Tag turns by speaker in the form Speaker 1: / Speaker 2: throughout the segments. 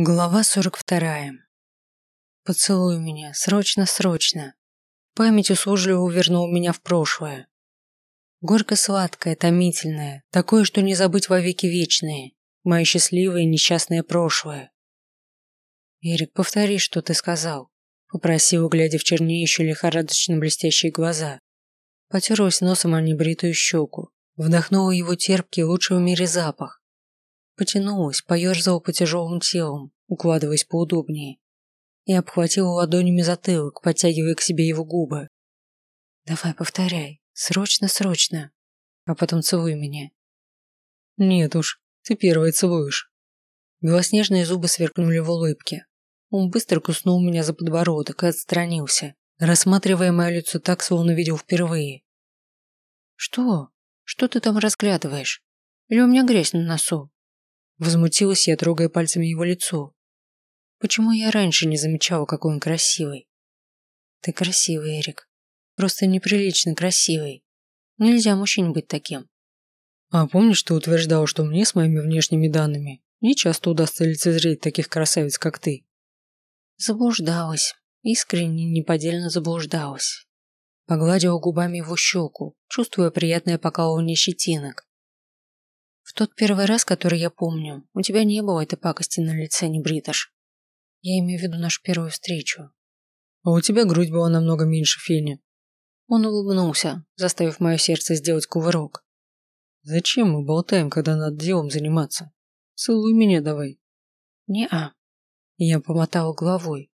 Speaker 1: Глава 42. Поцелуй меня, срочно, срочно. Память услужливо вернула меня в прошлое. Горько-сладкое, томительное, такое, что не забыть во веки вечные, мое счастливое и несчастное прошлое. «Эрик, повтори, что ты сказал», – попросил, глядя в чернеющие лихорадочно блестящие глаза. Потерлась носом о небритую щеку, вдохнула его терпкий, лучший в мире запах, Потянулась, поерзала по тяжелым телам, укладываясь поудобнее, и обхватила ладонями затылок, подтягивая к себе его губы. «Давай, повторяй. Срочно, срочно. А потом целуй меня». «Нет уж, ты первая целуешь». Белоснежные зубы сверкнули в улыбке. Он быстро куснул меня за подбородок и отстранился, рассматривая мое лицо так, словно видел впервые. «Что? Что ты там разглядываешь? Или у меня грязь на носу?» Возмутилась я, трогая пальцами его лицо. Почему я раньше не замечала, какой он красивый? Ты красивый, Эрик. Просто неприлично красивый. Нельзя мужчине быть таким. А помнишь, ты утверждал, что мне с моими внешними данными не часто удастся лицезреть таких красавиц, как ты? Заблуждалась. Искренне, неподдельно заблуждалась. Погладила губами его щеку, чувствуя приятное покалывание щетинок. В тот первый раз, который я помню, у тебя не было этой пакости на лице, не бриташ. Я имею в виду нашу первую встречу. А у тебя грудь была намного меньше Фени. Он улыбнулся, заставив мое сердце сделать кувырок. Зачем мы болтаем, когда надо делом заниматься? Целуй меня давай. Не-а. Я помотала головой.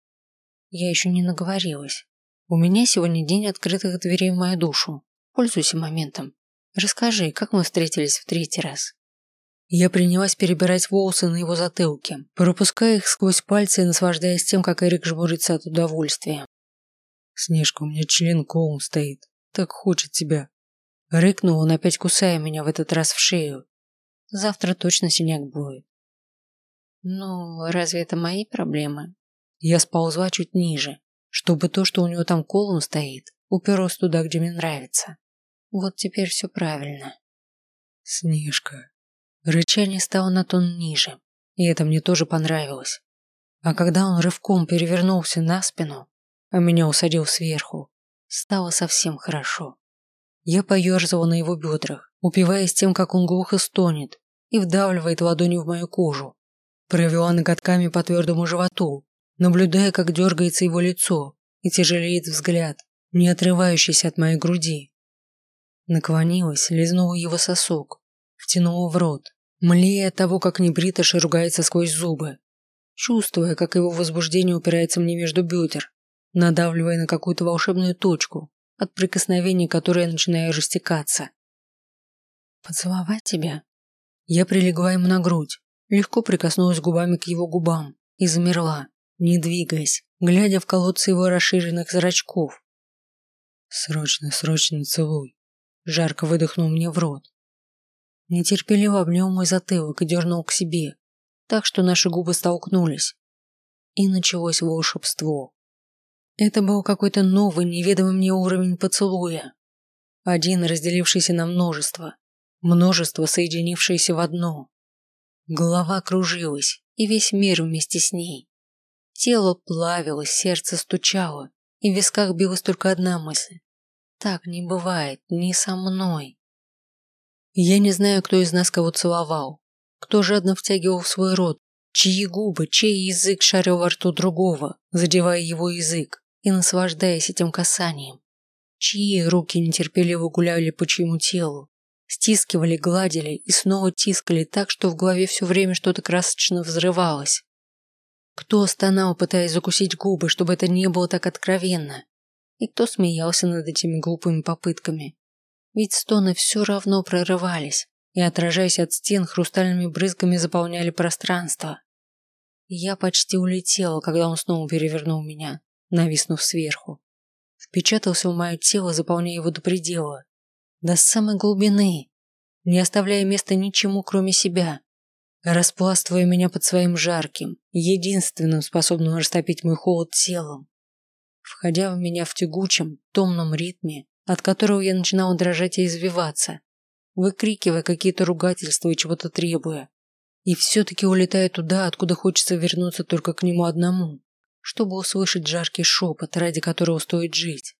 Speaker 1: Я еще не наговорилась. У меня сегодня день открытых дверей в мою душу. Пользуйся моментом. Расскажи, как мы встретились в третий раз. Я принялась перебирать волосы на его затылке, пропуская их сквозь пальцы и наслаждаясь тем, как Эрик жмурится от удовольствия. «Снежка, у меня член колом стоит. Так хочет тебя». Рыкнул он, опять кусая меня в этот раз в шею. Завтра точно синяк будет. Ну, разве это мои проблемы? Я сползла чуть ниже, чтобы то, что у него там колом стоит, уперлось туда, где мне нравится. Вот теперь все правильно. Снежка, Рычание стало на тон ниже, и это мне тоже понравилось. А когда он рывком перевернулся на спину, а меня усадил сверху, стало совсем хорошо. Я поерзала на его бедрах, упиваясь тем, как он глухо стонет и вдавливает ладонью в мою кожу. Провела ноготками по твердому животу, наблюдая, как дергается его лицо и тяжелеет взгляд, не отрывающийся от моей груди. Наклонилась, лизнула его сосок, втянула в рот, млея от того, как небритыш ругается сквозь зубы, чувствуя, как его возбуждение упирается мне между бедер, надавливая на какую-то волшебную точку, от прикосновения которой я начинаю растекаться. «Поцеловать тебя?» Я прилегла ему на грудь, легко прикоснулась губами к его губам и замерла, не двигаясь, глядя в колодцы его расширенных зрачков. «Срочно, срочно целуй!» Жарко выдохнул мне в рот, нетерпеливо обнял мой затылок и дернул к себе, так что наши губы столкнулись. И началось волшебство. Это был какой-то новый, неведомый мне уровень поцелуя. Один, разделившийся на множество. Множество, соединившееся в одно. Голова кружилась, и весь мир вместе с ней. Тело плавилось, сердце стучало, и в висках билась только одна мысль. Так не бывает, не со мной. Я не знаю, кто из нас кого целовал, кто жадно втягивал в свой рот, чьи губы, чей язык шарил во рту другого, задевая его язык и наслаждаясь этим касанием. Чьи руки нетерпеливо гуляли по чьему телу, стискивали, гладили и снова тискали так, что в голове все время что-то красочно взрывалось. Кто стонал, пытаясь закусить губы, чтобы это не было так откровенно? И кто смеялся над этими глупыми попытками? Ведь стоны все равно прорывались и, отражаясь от стен, хрустальными брызгами заполняли пространство. я почти улетела, когда он снова перевернул меня, нависнув сверху. Впечатался в мое тело, заполняя его до предела. До самой глубины, не оставляя места ничему, кроме себя. Распластывая меня под своим жарким, единственным способным растопить мой холод телом. Входя в меня в тягучем, томном ритме, от которого я начинала дрожать и извиваться, выкрикивая какие-то ругательства и чего-то требуя. И все-таки улетаю туда, откуда хочется вернуться только к нему одному, чтобы услышать жаркий шепот, ради которого стоит жить.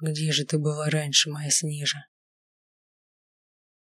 Speaker 1: Где же ты была раньше, моя Снежа?